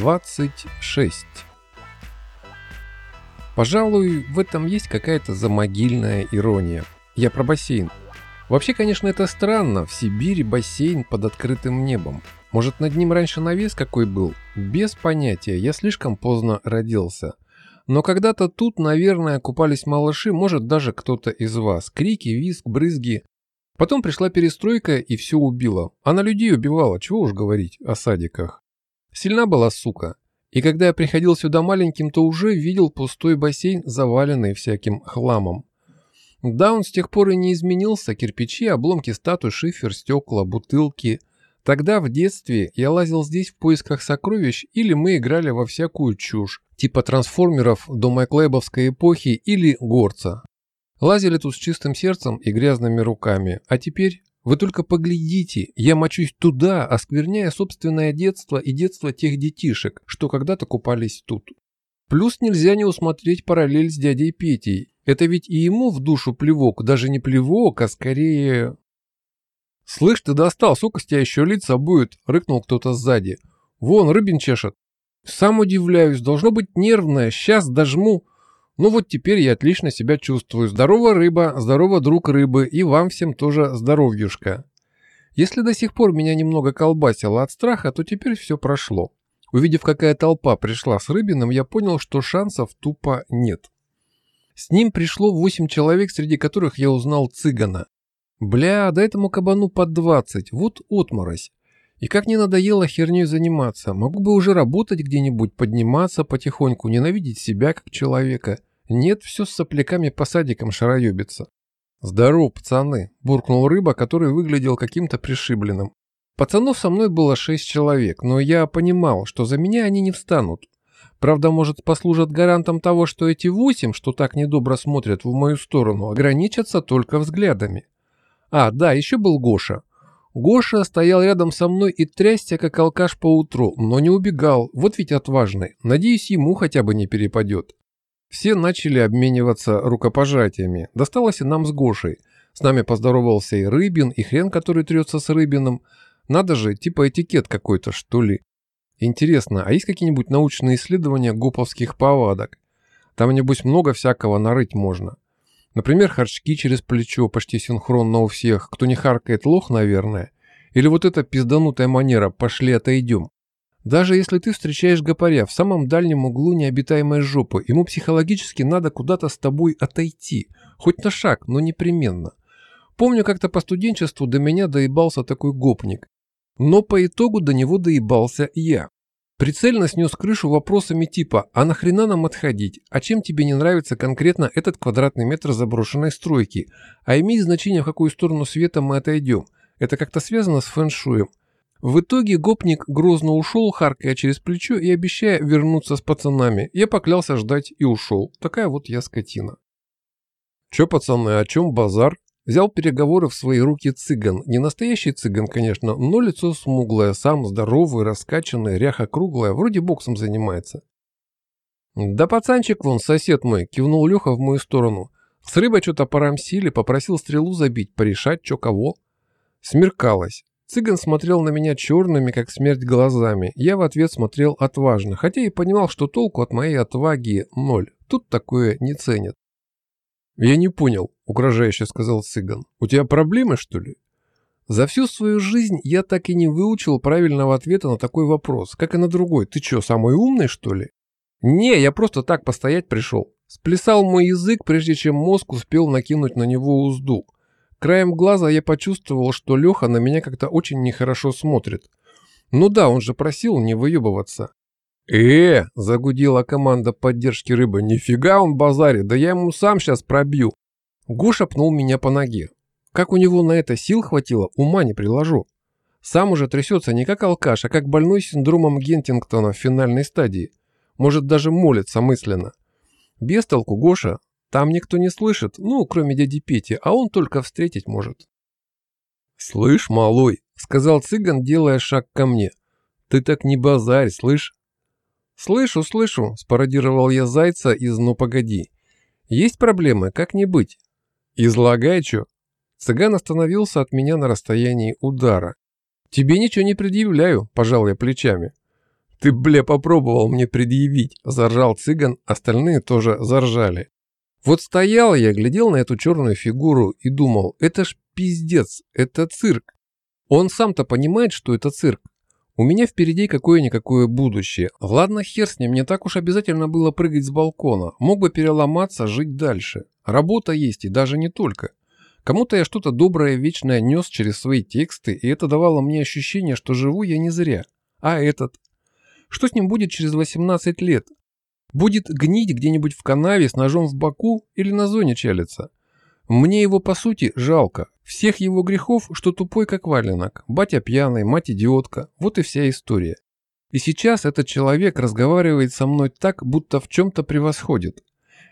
26. Пожалуй, в этом есть какая-то замогильная ирония. Я про бассейн. Вообще, конечно, это странно. В Сибири бассейн под открытым небом. Может, над ним раньше навес какой был? Без понятия. Я слишком поздно родился. Но когда-то тут, наверное, купались малыши, может, даже кто-то из вас. Крики, визг, брызги. Потом пришла перестройка и все убило. Она людей убивала, чего уж говорить о садиках. Сильна была сука. И когда я приходил сюда маленьким, то уже видел пустой бассейн, заваленный всяким хламом. Да, он с тех пор и не изменился. Кирпичи, обломки статуй, шифер, стекла, бутылки. Тогда, в детстве, я лазил здесь в поисках сокровищ, или мы играли во всякую чушь, типа трансформеров до Майклэбовской эпохи или горца. Лазили тут с чистым сердцем и грязными руками. А теперь вы только поглядите, я мочусь туда, оскверняя собственное детство и детство тех детишек, что когда-то купались тут. Плюс нельзя не усмотреть параллель с дядей Петей. Это ведь и ему в душу плевок, даже не плевок, а скорее... «Слышь, ты достал, сука, с тебя еще лица будет!» — рыкнул кто-то сзади. «Вон, рыбин чешет!» «Сам удивляюсь, должно быть нервное, сейчас дожму!» Ну вот теперь я отлично себя чувствую. Здорово, рыба, здорово, друг рыбы, и вам всем тоже здоровьюшка. Если до сих пор меня немного колбасило от страха, то теперь все прошло. Увидев, какая толпа пришла с Рыбиным, я понял, что шансов тупо нет. С ним пришло восемь человек, среди которых я узнал цыгана. Бля, да этому кабану под двадцать, вот отморозь. И как не надоело херней заниматься, могу бы уже работать где-нибудь, подниматься потихоньку, ненавидеть себя как человека – нет, все с сопляками по садикам шароебится. «Здорово, пацаны!» – буркнул рыба, который выглядел каким-то пришибленным. Пацанов со мной было шесть человек, но я понимал, что за меня они не встанут. Правда, может, послужат гарантом того, что эти восемь, что так недобро смотрят в мою сторону, ограничатся только взглядами. А, да, еще был Гоша. Гоша стоял рядом со мной и трясся, как алкаш по утру, но не убегал, вот ведь отважный. Надеюсь, ему хотя бы не перепадет. Все начали обмениваться рукопожатиями. Досталось и нам с Гошей. С нами поздоровался и Рыбин, и хрен, который трется с Рыбиным. Надо же, типа этикет какой-то, что ли. Интересно, а есть какие-нибудь научные исследования гоповских повадок? Там, небось, много всякого нарыть можно. Например, харчки через плечо почти синхронно у всех. Кто не харкает, лох, наверное. Или вот эта пизданутая манера «пошли отойдем». Даже если ты встречаешь гопаря в самом дальнем углу необитаемой жопы, ему психологически надо куда-то с тобой отойти. Хоть на шаг, но непременно. Помню, как-то по студенчеству до меня доебался такой гопник. Но по итогу до него доебался я. Прицельно снес крышу вопросами типа «А нахрена нам отходить? А чем тебе не нравится конкретно этот квадратный метр заброшенной стройки? А имеет значение, в какую сторону света мы отойдем? Это как-то связано с фэншуем? В итоге гопник грозно ушел, харкая через плечо и обещая вернуться с пацанами. Я поклялся ждать и ушел. Такая вот я скотина. Че, пацаны, о чем базар? Взял переговоры в свои руки цыган. Не настоящий цыган, конечно, но лицо смуглое, сам здоровый, раскачанный, ряха круглая, вроде боксом занимается. «Да пацанчик вон, сосед мой», — кивнул Леха в мою сторону. С рыбой что-то порамсили, попросил стрелу забить, порешать, что кого. Смеркалось. Цыган смотрел на меня черными, как смерть, глазами. Я в ответ смотрел отважно, хотя и понимал, что толку от моей отваги ноль. Тут такое не ценят. «Я не понял», — угрожающе сказал цыган. «У тебя проблемы, что ли?» За всю свою жизнь я так и не выучил правильного ответа на такой вопрос, как и на другой. Ты что, самый умный, что ли? Не, я просто так постоять пришел. Сплясал мой язык, прежде чем мозг успел накинуть на него узду. Краем глаза я почувствовал, что Леха на меня как-то очень нехорошо смотрит. Ну да, он же просил не выебываться. «Э!» – загудела команда поддержки рыбы. «Нифига он базарит, да я ему сам сейчас пробью!» Гоша пнул меня по ноге. Как у него на это сил хватило, ума не приложу. Сам уже трясется не как алкаш, а как больной синдромом Гентингтона в финальной стадии. Может, даже молится мысленно. Без толку Гоша, там никто не слышит, ну, кроме дяди Пети, а он только встретить может. «Слышь, малой», — сказал цыган, делая шаг ко мне. «Ты так не базарь, слышь?» «Слышу, слышу», — спародировал я зайца из «Ну, погоди». «Есть проблемы, как не быть?» «Излагай, чё». Цыган остановился от меня на расстоянии удара. «Тебе ничего не предъявляю», — пожал я плечами. «Ты, бля, попробовал мне предъявить!» – заржал цыган, остальные тоже заржали. Вот стоял я, глядел на эту черную фигуру и думал, это ж пиздец, это цирк. Он сам-то понимает, что это цирк. У меня впереди какое-никакое будущее. Ладно, хер с ним, не так уж обязательно было прыгать с балкона. Мог бы переломаться, жить дальше. Работа есть, и даже не только. Кому-то я что-то доброе, вечное нес через свои тексты, и это давало мне ощущение, что живу я не зря. А этот? Что с ним будет через 18 лет? Будет гнить где-нибудь в канаве с ножом в боку или на зоне чалится? Мне его, по сути, жалко. Всех его грехов, что тупой как валенок. Батя пьяный, мать идиотка. Вот и вся история. И сейчас этот человек разговаривает со мной так, будто в чем-то превосходит.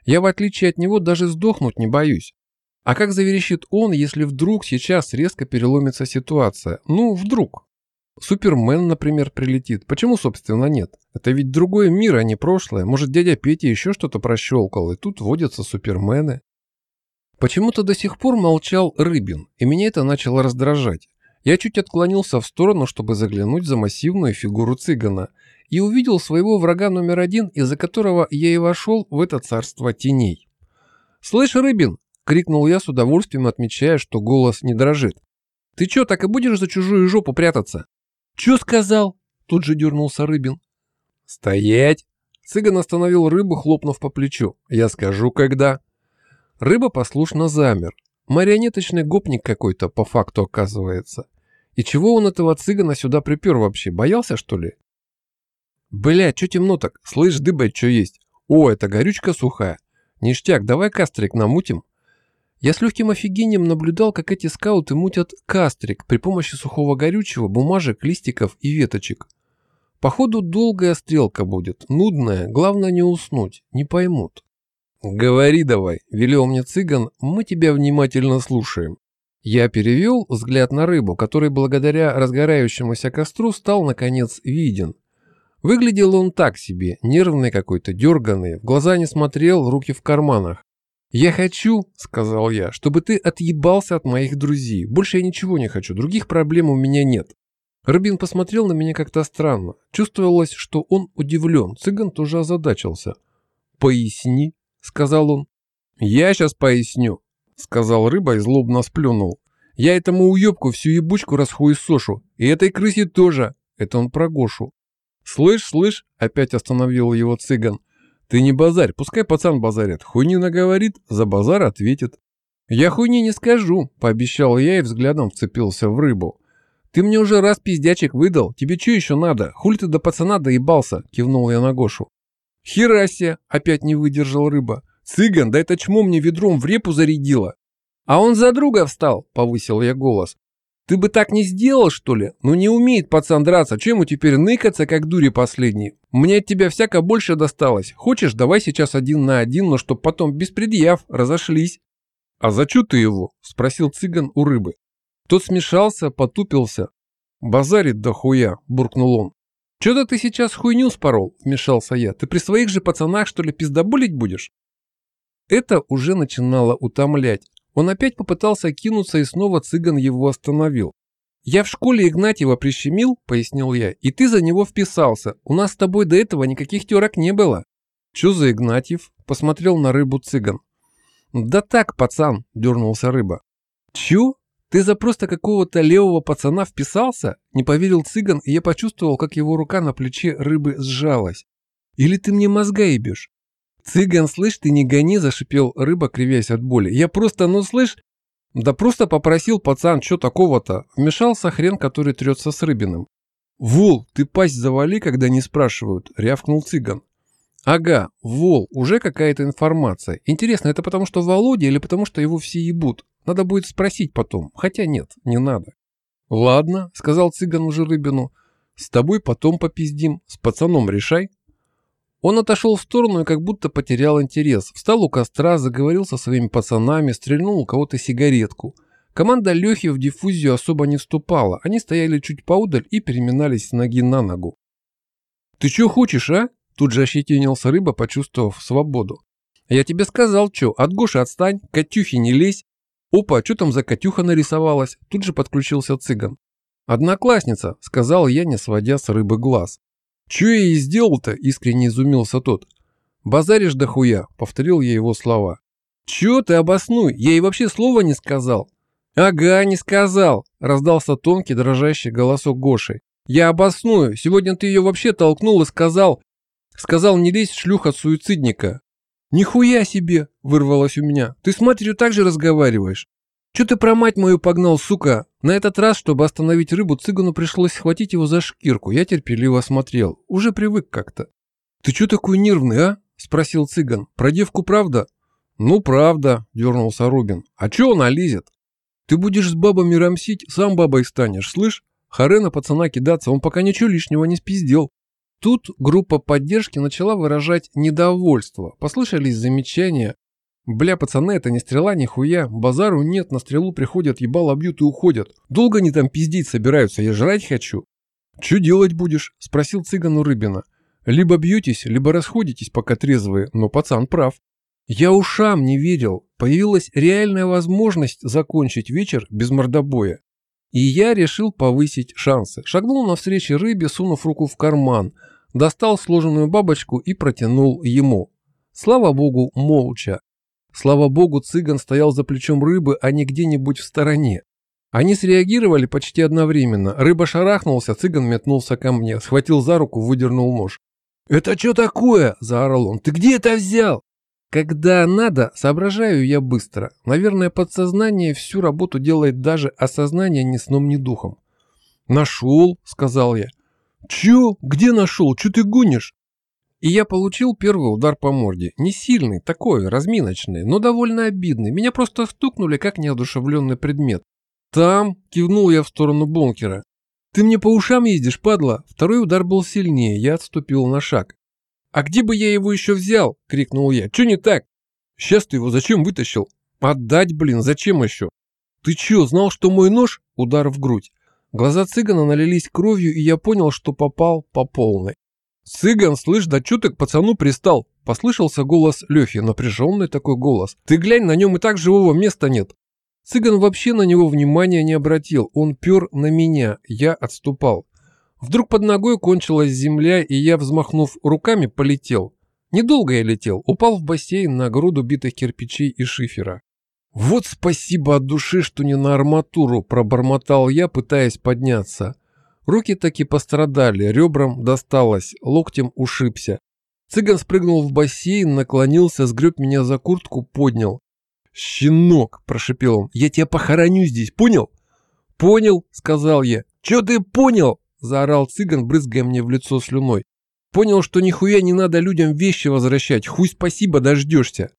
Я, в отличие от него, даже сдохнуть не боюсь. А как заверещит он, если вдруг сейчас резко переломится ситуация? Ну, вдруг. Супермен, например, прилетит. Почему, собственно, нет? Это ведь другой мир, а не прошлое. Может, дядя Петя еще что-то прощелкал, и тут водятся супермены. Почему-то до сих пор молчал Рыбин, и меня это начало раздражать. Я чуть отклонился в сторону, чтобы заглянуть за массивную фигуру цыгана, и увидел своего врага номер один, из-за которого я и вошел в это царство теней. «Слышь, Рыбин!» — крикнул я с удовольствием, отмечая, что голос не дрожит. «Ты чё, так и будешь за чужую жопу прятаться?» «Чё сказал?» — тут же дернулся Рыбин. «Стоять!» Цыган остановил рыбу, хлопнув по плечу. «Я скажу, когда...» Рыба послушно замер. Марионеточный гопник какой-то, по факту оказывается. И чего он этого цыгана сюда припер вообще? Боялся, что ли? Бля, чё темно так? Слышь, дыбать чё есть? О, это горючка сухая. Ништяк, давай кастрик намутим. Я с легким офигением наблюдал, как эти скауты мутят кастрик при помощи сухого горючего, бумажек, листиков и веточек. Походу долгая стрелка будет, нудная, главное не уснуть, не поймут. «Говори давай», — велел мне цыган, — «мы тебя внимательно слушаем». Я перевел взгляд на рыбу, который благодаря разгорающемуся костру стал, наконец, виден. Выглядел он так себе, нервный какой-то, дерганный, в глаза не смотрел, руки в карманах. «Я хочу», — сказал я, — «чтобы ты отъебался от моих друзей. Больше я ничего не хочу, других проблем у меня нет». Рыбин посмотрел на меня как-то странно. Чувствовалось, что он удивлен, цыган тоже озадачился. «Поясни», — сказал он. «Я сейчас поясню», — сказал рыба и злобно сплюнул. «Я этому уебку всю ебучку расхуесошу, и этой крысе тоже». Это он про Гошу. «Слышь, слышь», — опять остановил его цыган. «Ты не базарь, пускай пацан базарит. Хуйни наговорит, за базар ответит». «Я хуйни не скажу», — пообещал я и взглядом вцепился в рыбу. «Ты мне уже раз пиздячек выдал, тебе что еще надо? Хуль ты до пацана доебался?» — кивнул я на Гошу. «Херасия!» — опять не выдержал рыба. «Цыган, да это чмо мне ведром в репу зарядило!» «А он за друга встал!» — повысил я голос. «Ты бы так не сделал, что ли? Ну не умеет пацан драться, чем ему теперь ныкаться, как дури последний? Мне от тебя всяко больше досталось. Хочешь, давай сейчас один на один, но чтоб потом без предъяв разошлись». «А за ты его?» — спросил цыган у рыбы. Тот смешался, потупился. «Базарит да хуя!» — буркнул он. «Чё-то ты сейчас хуйню спорол», — вмешался я. «Ты при своих же пацанах, что ли, пиздоболить будешь?» Это уже начинало утомлять. Он опять попытался кинуться, и снова цыган его остановил. «Я в школе Игнатьева прищемил», — пояснил я, — «и ты за него вписался. У нас с тобой до этого никаких терок не было». «Чё за Игнатьев?» — посмотрел на рыбу цыган. «Да так, пацан», — дернулся рыба. «Чё?» «Ты за просто какого-то левого пацана вписался?» Не поверил цыган, и я почувствовал, как его рука на плече рыбы сжалась. «Или ты мне мозга ебешь?» «Цыган, слышь, ты не гони!» – зашипел рыба, кривясь от боли. «Я просто, ну слышь...» «Да просто попросил пацан, что такого-то?» Вмешался хрен, который трется с рыбиным. «Вол, ты пасть завали, когда не спрашивают», – рявкнул цыган. «Ага, Вол, уже какая-то информация. Интересно, это потому что Володя или потому что его все ебут? Надо будет спросить потом. Хотя нет, не надо». «Ладно», — сказал цыган уже Рыбину. «С тобой потом попиздим. С пацаном решай». Он отошел в сторону и как будто потерял интерес. Встал у костра, заговорил со своими пацанами, стрельнул у кого-то сигаретку. Команда Лехи в диффузию особо не вступала. Они стояли чуть поудаль и переминались с ноги на ногу. «Ты что хочешь, а?» Тут же ощетинился рыба, почувствовав свободу. «Я тебе сказал, что, от Гоши отстань, Катюхи не лезь, «Опа, что там за Катюха нарисовалась?» Тут же подключился цыган. «Одноклассница», — сказал я, не сводя с рыбы глаз. «Чё я и сделал-то?» – искренне изумился тот. «Базаришь да хуя», – повторил я его слова. «Чё ты обоснуй? Я ей вообще слова не сказал». «Ага, не сказал», – раздался тонкий дрожащий голосок Гоши. «Я обосную. Сегодня ты ее вообще толкнул и сказал... Сказал, не лезь, шлюха суицидника». «Нихуя себе!» – вырвалось у меня. «Ты с матерью так же разговариваешь?» «Чё ты про мать мою погнал, сука?» На этот раз, чтобы остановить рыбу, цыгану пришлось схватить его за шкирку. Я терпеливо смотрел. Уже привык как-то. «Ты чё такой нервный, а?» – спросил цыган. «Про девку правда?» «Ну, правда», – дернулся Рубин. «А чё она лезет?» «Ты будешь с бабами рамсить, сам бабой станешь, слышь? Харе на пацана кидаться, он пока ничего лишнего не спиздел». Тут группа поддержки начала выражать недовольство. Послышались замечания. «Бля, пацаны, это не стрела, нихуя. Базару нет, на стрелу приходят, ебало бьют и уходят. Долго они там пиздить собираются, я жрать хочу». «Чё делать будешь?» – спросил цыган у Рыбина. «Либо бьетесь, либо расходитесь, пока трезвые, но пацан прав». Я ушам не верил. Появилась реальная возможность закончить вечер без мордобоя. И я решил повысить шансы. Шагнул навстречу рыбе, сунув руку в карман, достал сложенную бабочку и протянул ему. Слава богу, молча. Слава богу, цыган стоял за плечом рыбы, а не где-нибудь в стороне. Они среагировали почти одновременно. Рыба шарахнулся, цыган метнулся ко мне, схватил за руку, выдернул нож. «Это что такое?» – заорал он. «Ты где это взял?» Когда надо, соображаю я быстро. Наверное, подсознание всю работу делает даже осознание ни сном, ни духом. «Нашел», — сказал я. «Чё? Где нашел? Чё ты гонишь?» И я получил первый удар по морде. Не сильный, такой, разминочный, но довольно обидный. Меня просто стукнули, как неодушевленный предмет. «Там», — кивнул я в сторону бункера. «Ты мне по ушам ездишь, падла?» Второй удар был сильнее, я отступил на шаг. «А где бы я его еще взял?» — крикнул я. «Че не так?» «Сейчас ты его зачем вытащил?» «Отдать, блин, зачем еще?» «Ты че, знал, что мой нож?» — удар в грудь. Глаза цыгана налились кровью, и я понял, что попал по полной. «Цыган, слышь, да чё пацану пристал?» Послышался голос Лёхи, напряженный такой голос. «Ты глянь, на нем и так живого места нет!» Цыган вообще на него внимания не обратил, он пёр на меня, я отступал. Вдруг под ногой кончилась земля, и я, взмахнув руками, полетел. Недолго я летел, упал в бассейн на груду битых кирпичей и шифера. «Вот спасибо от души, что не на арматуру», – пробормотал я, пытаясь подняться. Руки таки пострадали, ребрам досталось, локтем ушибся. Цыган спрыгнул в бассейн, наклонился, сгреб меня за куртку, поднял. «Щенок!» – прошепел он. «Я тебя похороню здесь, понял?» «Понял», – сказал я. «Чё ты понял?» – заорал цыган, брызгая мне в лицо слюной. «Понял, что нихуя не надо людям вещи возвращать, хуй спасибо дождешься».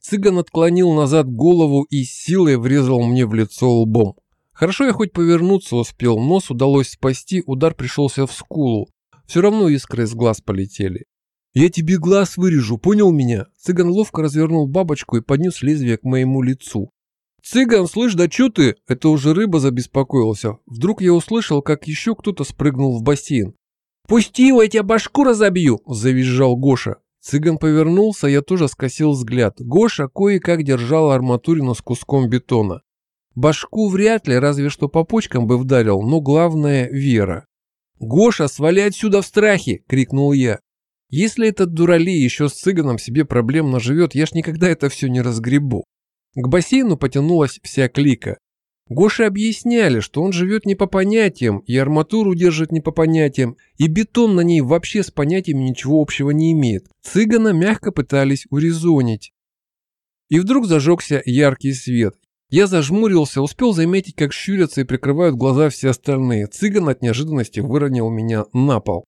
Цыган отклонил назад голову и силой врезал мне в лицо лбом. Хорошо я хоть повернуться успел, нос удалось спасти, удар пришелся в скулу. Все равно искры из глаз полетели. «Я тебе глаз вырежу, понял меня?» Цыган ловко развернул бабочку и поднес лезвие к моему лицу. «Цыган, слышь, да чё ты?» Это уже рыба забеспокоился. Вдруг я услышал, как еще кто-то спрыгнул в бассейн. «Пусти его, я тебя башку разобью!» – завизжал Гоша. Цыган повернулся, я тоже скосил взгляд. Гоша кое-как держал арматурину с куском бетона. Башку вряд ли, разве что по почкам бы вдарил, но главное – вера. «Гоша, свали отсюда в страхе!» – крикнул я. «Если этот дуралей еще с цыганом себе проблем наживет, я ж никогда это все не разгребу». К бассейну потянулась вся клика. Гоше объясняли, что он живет не по понятиям, и арматуру держит не по понятиям, и бетон на ней вообще с понятиями ничего общего не имеет. Цыгана мягко пытались урезонить. И вдруг зажегся яркий свет. Я зажмурился, успел заметить, как щурятся и прикрывают глаза все остальные. Цыган от неожиданности выронил меня на пол.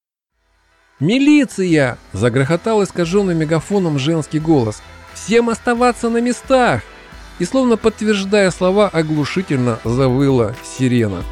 «Милиция!» – загрохотал искаженный мегафоном женский голос. «Всем оставаться на местах!» и словно подтверждая слова, оглушительно завыла сирена.